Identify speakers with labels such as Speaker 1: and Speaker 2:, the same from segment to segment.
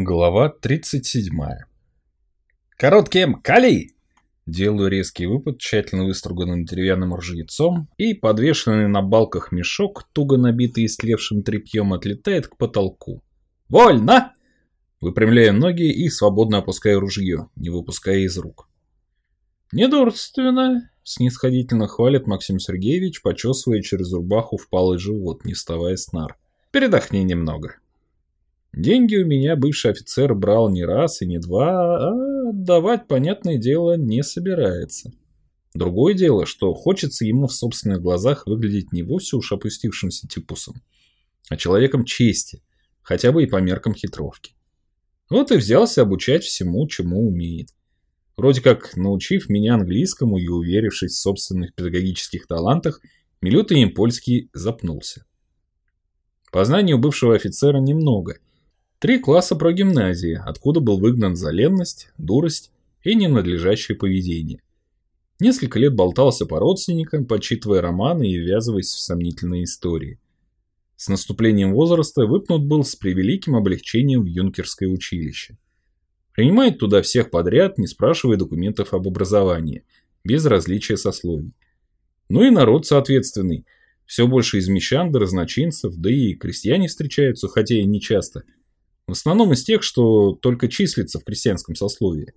Speaker 1: Глава 37. «Коротким, кали!» Делаю резкий выпад тщательно выструганным деревянным ржьецом, и подвешенный на балках мешок, туго набитый истлевшим тряпьем, отлетает к потолку. «Вольно!» Выпрямляю ноги и свободно опускаю ружье, не выпуская из рук. «Недурственно!» — снисходительно хвалит Максим Сергеевич, почесывая через рубаху впалый живот, не вставая с нар. «Передохни немного!» Деньги у меня бывший офицер брал не раз и не два, а отдавать, понятное дело, не собирается. Другое дело, что хочется ему в собственных глазах выглядеть не вовсе уж опустившимся типусом, а человеком чести, хотя бы и по меркам хитровки. Вот и взялся обучать всему, чему умеет. Вроде как, научив меня английскому и уверившись в собственных педагогических талантах, Милюта Импольский запнулся. Познаний у бывшего офицера немного – Три класса про гимназии, откуда был выгнан за ленность, дурость и ненадлежащее поведение. Несколько лет болтался по родственникам, подчитывая романы и ввязываясь в сомнительные истории. С наступлением возраста выпнут был с превеликим облегчением в юнкерское училище. Принимает туда всех подряд, не спрашивая документов об образовании, без различия сословий. Ну и народ соответственный. Все больше из мещан до разночинцев, да и крестьяне встречаются, хотя и не часто – в основном из тех, что только числятся в крестьянском сословии.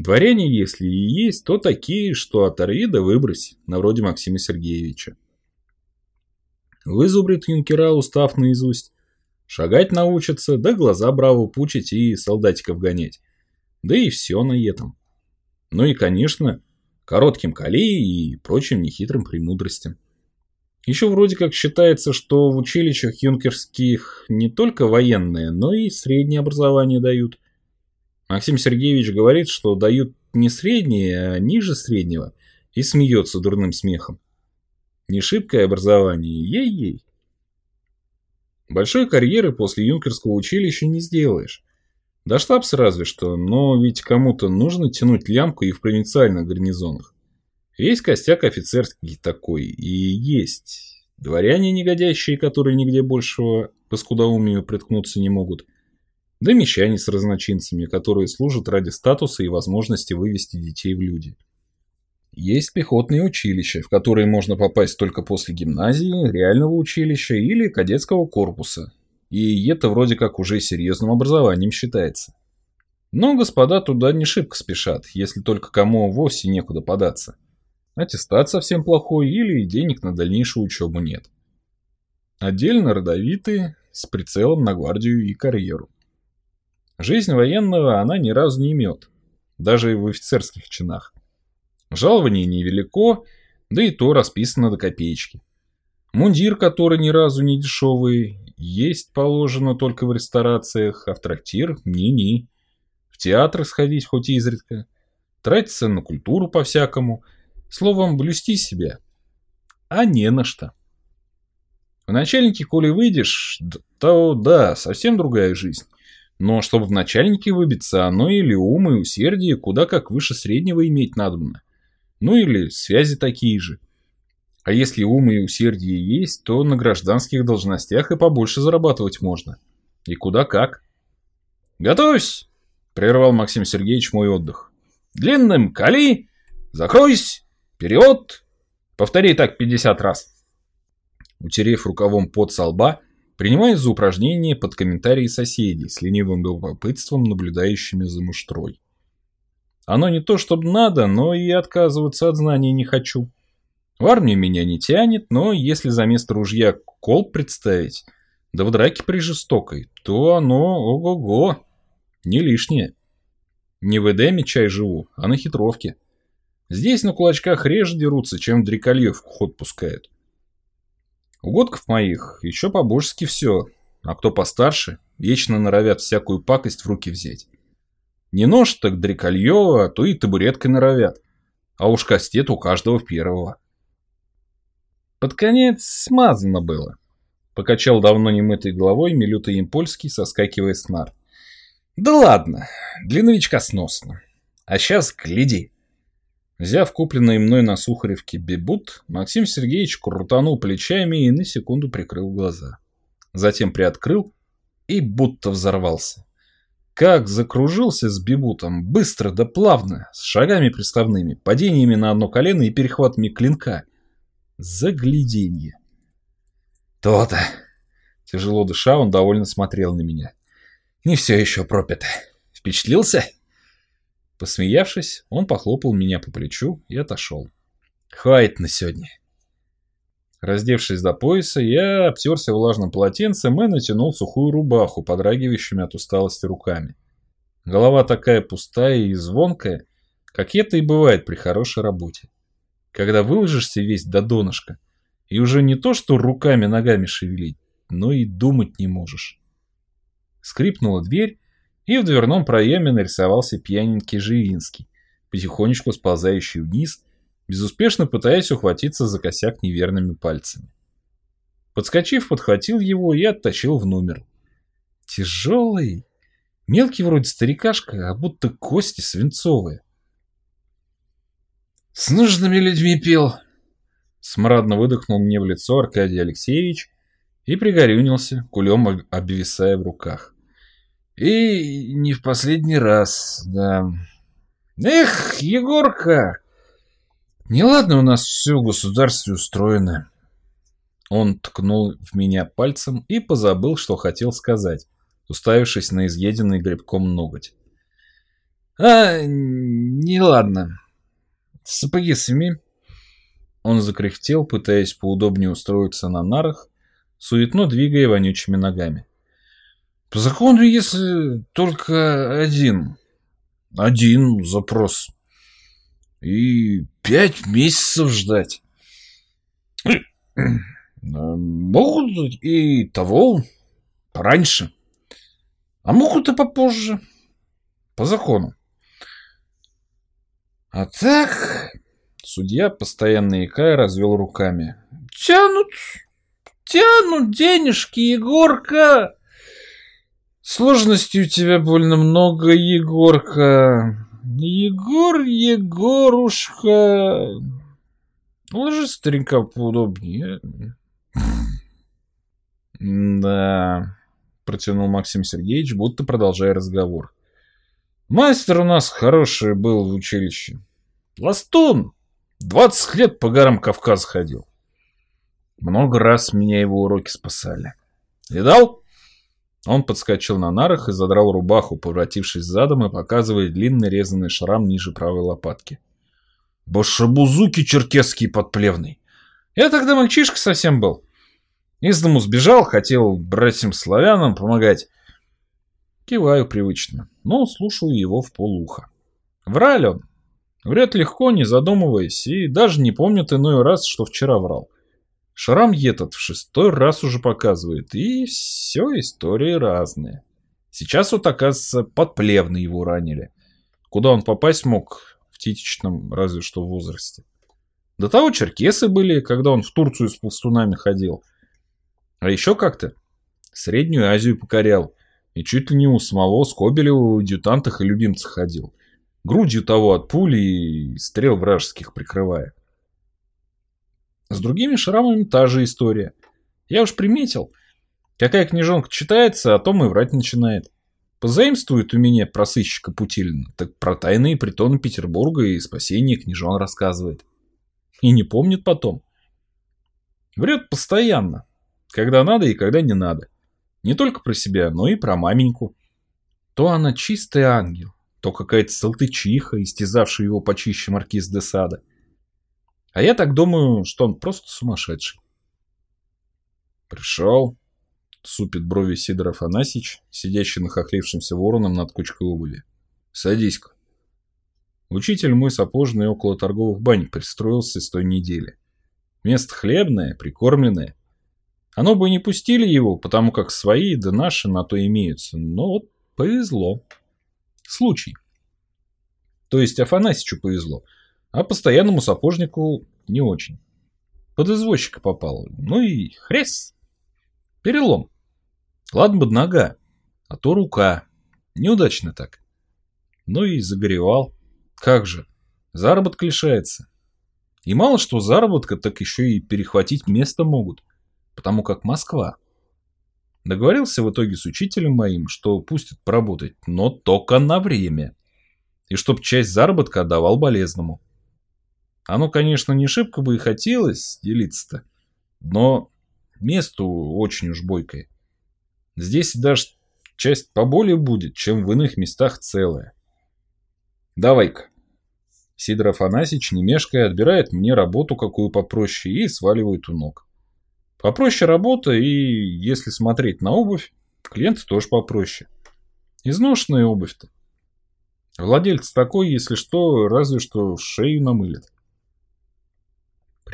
Speaker 1: Дворяне, если и есть, то такие, что оторви да выбрось, на вроде Максима Сергеевича. Вызубрит юнкера устав наизусть, шагать научатся, да глаза браво пучить и солдатиков гонять. Да и все на этом. Ну и, конечно, коротким колеей и прочим нехитрым премудростям. Еще вроде как считается, что в училищах юнкерских не только военное, но и среднее образование дают. Максим Сергеевич говорит, что дают не среднее, а ниже среднего, и смеется дурным смехом. Не шибкое образование, ей-ей. Большой карьеры после юнкерского училища не сделаешь. Да штабс разве что, но ведь кому-то нужно тянуть лямку и в провинциальных гарнизонах. Весь костяк офицерский такой и есть. Дворяне негодящие, которые нигде большего по скудоумию приткнуться не могут. Да мещане с разночинцами, которые служат ради статуса и возможности вывести детей в люди. Есть пехотные училища, в которые можно попасть только после гимназии, реального училища или кадетского корпуса. И это вроде как уже серьезным образованием считается. Но господа туда не шибко спешат, если только кому вовсе некуда податься аттестат совсем плохой или денег на дальнейшую учебу нет. Отдельно родовитые, с прицелом на гвардию и карьеру. Жизнь военного она ни разу не имет, даже в офицерских чинах. Жалование невелико, да и то расписано до копеечки. Мундир, который ни разу не дешевый, есть положено только в ресторациях, а в трактир – ни-ни. В театр сходить хоть изредка. Тратиться на культуру по-всякому – Словом, блюсти себя. А не на что. В начальники, коли выйдешь, то да, совсем другая жизнь. Но чтобы в начальники выбиться, оно или ум и усердие куда как выше среднего иметь надобно. Ну или связи такие же. А если ум и усердие есть, то на гражданских должностях и побольше зарабатывать можно. И куда как. «Готовься!» – прервал Максим Сергеевич мой отдых. «Длинным кали! Закройся! Вперед! Повтори так 50 раз. Утерев рукавом под со лба, принимаю за упражнение под комментарии соседей с ленивым любопытством, наблюдающими за муштрой. Оно не то, чтобы надо, но и отказываться от знаний не хочу. В армию меня не тянет, но если за место ружья кол представить, да в драке при то оно ого-го, не лишнее. Не в Эдеме чай живу, а на хитровке. Здесь на кулачках реже дерутся, чем дрекольев ход пускают. У годков моих еще по-божески все, а кто постарше, вечно норовят всякую пакость в руки взять. Не нож, так дреколье, а то и табуреткой норовят. А уж кастет у каждого первого. Под конец смазано было. Покачал давно немытой головой Милюта Импольский, соскакивая с нар. Да ладно, для новичка сносно. А сейчас гляди. Взяв купленный мной на Сухаревке бибут, Максим Сергеевич крутанул плечами и на секунду прикрыл глаза. Затем приоткрыл и будто взорвался. как закружился с бибутом, быстро да плавно, с шагами приставными, падениями на одно колено и перехватами клинка. Загляденье. То-то. Тяжело дыша, он довольно смотрел на меня. Не все еще пропито. Впечатлился? Посмеявшись, он похлопал меня по плечу и отошел. Хватит на сегодня. Раздевшись до пояса, я обтерся влажным полотенцем и натянул сухую рубаху, подрагивающими от усталости руками. Голова такая пустая и звонкая, как это и бывает при хорошей работе. Когда выложишься весь до донышка, и уже не то что руками-ногами шевелить, но и думать не можешь. Скрипнула дверь, и в дверном проеме нарисовался пьяненький Живинский, потихонечку сползающий вниз безуспешно пытаясь ухватиться за косяк неверными пальцами. Подскочив, подхватил его и оттащил в номер. Тяжелый, мелкий вроде старикашка, а будто кости свинцовые. «С нужными людьми пил!» Смрадно выдохнул мне в лицо Аркадий Алексеевич и пригорюнился, кулем обвисая в руках. «И не в последний раз, да...» «Эх, Егорка!» Неладно у нас все в государстве устроено. Он ткнул в меня пальцем и позабыл, что хотел сказать, уставившись на изъеденный грибком ноготь. А, неладно. Сапоги сними. Он закряхтел, пытаясь поудобнее устроиться на нарах, суетно двигая вонючими ногами. По закону, если только один. Один запрос и пять месяцев ждать. Могут и того раньше, а могут и попозже, по закону. А так, судья, постоянно икая, развел руками. Тянут, тянут денежки, Егорка. Сложностей у тебя больно много, Егорка. Егор, Егорушка... Ложись, старенька, поудобнее. Да, протянул Максим Сергеевич, будто продолжая разговор. Мастер у нас хороший был в училище. Пластун! Двадцать лет по горам Кавказа ходил. Много раз меня его уроки спасали. Видал? Он подскочил на нарах и задрал рубаху, поворотившись задом и показывая длинный резанный шрам ниже правой лопатки. Башабузуки черкесский подплевный. Я тогда мальчишка совсем был. Из дому сбежал, хотел братьям-славянам помогать. Киваю привычно, но слушаю его в полуха. Врали он. Врет легко, не задумываясь, и даже не помнит иной раз, что вчера врал. Шрам этот в шестой раз уже показывает, и все истории разные. Сейчас вот, оказывается, подплевно его ранили. Куда он попасть мог в титичном, разве что возрасте. До того черкесы были, когда он в Турцию с пластунами ходил. А еще как-то Среднюю Азию покорял. И чуть ли не у самого Скобелева в адъютантах и любимцах ходил. Грудью того от пули и стрел вражеских прикрывая. С другими шрамами та же история. Я уж приметил. Какая книжонка читается, а то и врать начинает. Позаимствует у меня про сыщика Путилина, так про тайные притоны Петербурга и спасение княжон рассказывает. И не помнит потом. Врет постоянно. Когда надо и когда не надо. Не только про себя, но и про маменьку. То она чистый ангел, то какая-то салтычиха, истязавшая его почище маркиз де Сада. А я так думаю, что он просто сумасшедший. Пришел, супит брови Сидор Афанасьич, сидящий нахохлившимся вороном над кучкой обуви. Садись-ка. Учитель мой сапожный около торговых бань пристроился с той недели. Место хлебное, прикормленное. Оно бы не пустили его, потому как свои да наши на то имеются, но вот повезло. Случай. То есть Афанасичу повезло а постоянному сапожнику не очень. Под извозчика попал. Ну и хрес. Перелом. Ладно бы нога, а то рука. Неудачно так. Ну и загоревал. Как же, заработок лишается. И мало что заработка, так еще и перехватить место могут. Потому как Москва. Договорился в итоге с учителем моим, что пустит поработать, но только на время. И чтоб часть заработка отдавал болезному. Оно, конечно, не шибко бы и хотелось делиться-то, но место очень уж бойкое. Здесь даже часть поболее будет, чем в иных местах целая. Давай-ка. Сидор Афанасьевич, не мешкая, отбирает мне работу какую попроще и сваливает у ног. Попроще работа и, если смотреть на обувь, клиент тоже попроще. Изношенная обувь-то. Владелец такой, если что, разве что шею намылит.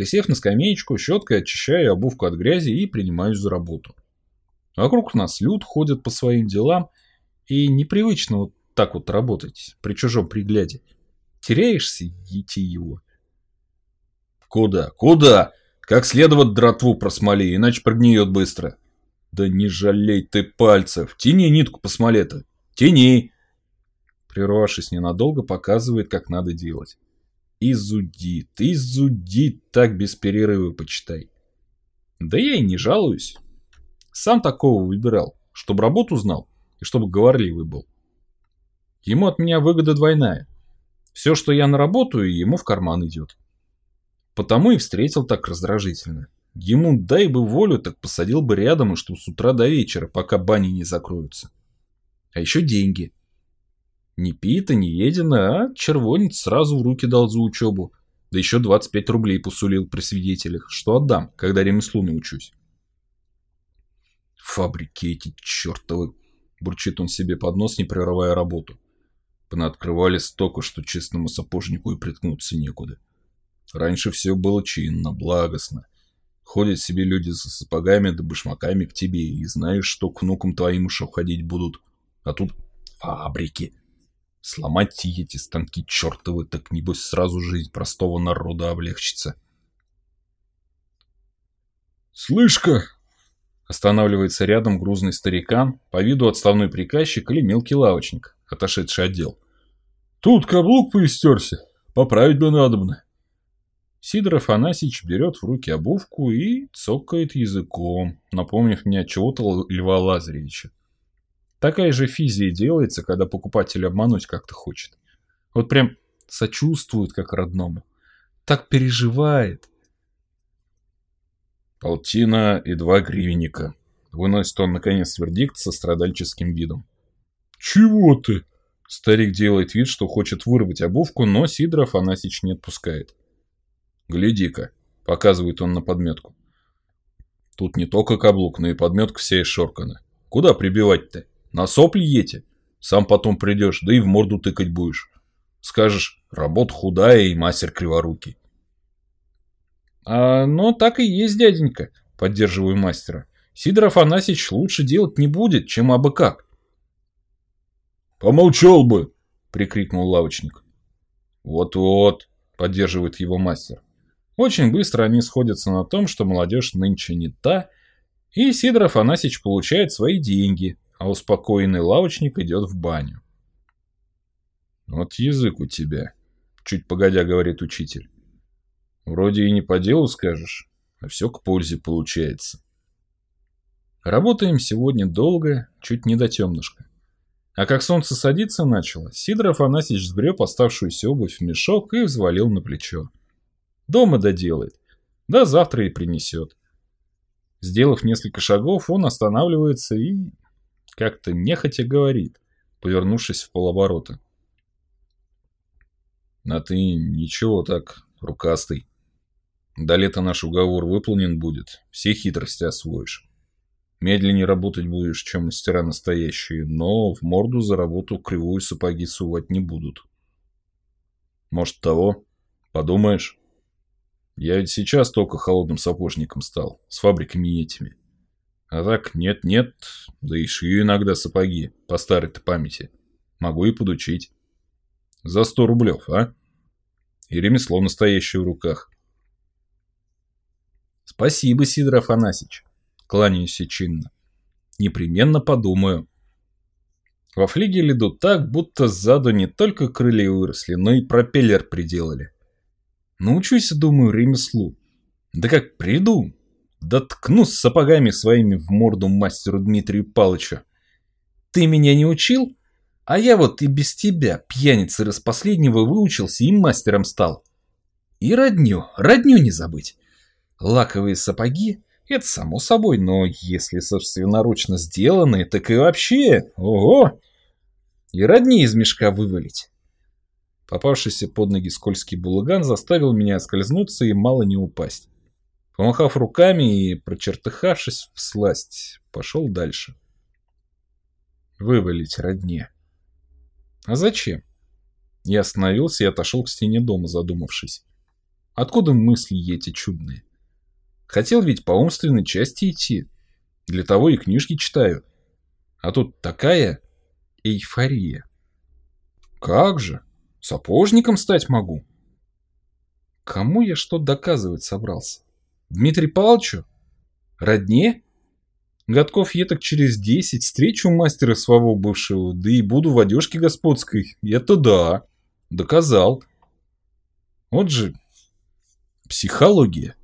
Speaker 1: Присев на скамеечку, щеткой очищаю обувку от грязи и принимаюсь за работу. Вокруг нас люд ходят по своим делам, и непривычно вот так вот работать при чужом пригляде. Теряешься, идти его.
Speaker 2: Куда? Куда? Как следовать дратву просмоли, иначе прогниет быстро.
Speaker 1: Да не жалей ты пальцев. Тяни нитку по смоле-то. Тяни. Прервавшись ненадолго, показывает, как надо делать. И зудит, и зудит так без перерыва, почитай. Да я и не жалуюсь. Сам такого выбирал, чтобы работу знал и чтобы говорливый был. Ему от меня выгода двойная. Все, что я наработаю, ему в карман идет. Потому и встретил так раздражительно. Ему дай бы волю, так посадил бы рядом, и что с утра до вечера, пока бани не закроются. А еще деньги. Не пита, не едено, а червонец сразу в руки дал за учебу. Да еще 25 рублей посулил при свидетелях, что отдам, когда ремеслу научусь. Фабрики эти чертовы, бурчит он себе под нос, не прерывая работу. Понаоткрывали столько, что честному сапожнику и приткнуться некуда. Раньше все было чинно, благостно. Ходят себе люди со сапогами да башмаками к тебе, и знаешь, что к внукам твоим уж уходить будут. А тут фабрики. Сломать эти станки чертовы, так небось сразу жизнь простого народа облегчится.
Speaker 2: «Слышь-ка!»
Speaker 1: Останавливается рядом грузный старикан, по виду отставной приказчик или мелкий лавочник, отошедший отдел.
Speaker 2: «Тут каблук поистерся, поправить бы надобно».
Speaker 1: Сидор Афанасьевич берет в руки обувку и цокает языком, напомнив мне чего-то Льва Лазаревича. Такая же физия делается, когда покупатель обмануть как-то хочет. Вот прям сочувствует как родному. Так переживает.
Speaker 2: Полтина и два гривенника. Выносит он, наконец, вердикт со страдальческим видом.
Speaker 1: «Чего ты?» Старик делает вид, что хочет вырвать обувку, но Сидор Афанасьевич не отпускает.
Speaker 2: «Гляди-ка», — показывает он на подметку. «Тут не только каблук, но и подметка вся исшоркана. Куда прибивать-то?» На сопли ете. Сам потом придешь, да и в морду тыкать будешь. Скажешь, работа худая и мастер криворукий.
Speaker 1: А, ну, так и есть, дяденька, поддерживаю мастера. Сидор Афанасьевич лучше делать не будет, чем абы как.
Speaker 2: Помолчал бы, прикрикнул лавочник.
Speaker 1: Вот-вот, поддерживает его мастер. Очень быстро они сходятся на том, что молодежь нынче не та, и Сидор Афанасьевич получает свои деньги, а успокоенный лавочник идет в баню.
Speaker 2: «Вот язык у тебя», — чуть погодя говорит учитель. «Вроде и не по делу скажешь, а все к пользе получается».
Speaker 1: Работаем сегодня долго, чуть не до темнышка. А как солнце садиться начало, Сидор Афанасьевич сгреб оставшуюся обувь в мешок и взвалил на плечо. Дома доделает, да завтра и принесет. Сделав несколько шагов, он останавливается и как-то нехотя говорит, повернувшись в полоборота.
Speaker 2: А ты ничего так, рукастый. До лета наш уговор выполнен будет, все хитрости освоишь. Медленнее работать будешь, чем мастера настоящие, но в морду за работу кривую сапоги сувать не будут. Может того, подумаешь? Я ведь сейчас только холодным сапожником стал, с фабриками этими. А так нет-нет, да и шью иногда сапоги, по старой-то памяти. Могу и подучить. За сто рублев, а? И ремесло настоящее в руках.
Speaker 1: Спасибо, Сидор Афанасьевич. Кланяюсь чинно. Непременно подумаю. Во флигеле идут так, будто сзаду не только крылья выросли, но и пропеллер приделали. Научусь, думаю, ремеслу. Да как приду, да ткну с сапогами своими в морду мастеру Дмитрию Палычу. Ты меня не учил? А я вот и без тебя, пьяницы раз последнего, выучился и мастером стал. И родню, родню не забыть. Лаковые сапоги – это само собой, но если собственноручно сделанные, так и вообще, ого! И родни из мешка вывалить. Попавшийся под ноги скользкий булыган заставил меня скользнуться и мало не упасть. Помахав руками и прочертыхавшись в сласть, пошел дальше. Вывалить родне. А зачем? Я остановился и отошел к стене дома, задумавшись. Откуда мысли эти чудные? Хотел ведь по умственной части идти. Для того и книжки читаю. А тут такая эйфория. Как же? Сапожником стать могу. Кому я что доказывать собрался? Дмитрий Павловичу? Родне? Годков я через десять встречу мастера своего бывшего, да и буду в одежке господской. Это да. Доказал. Вот же психология.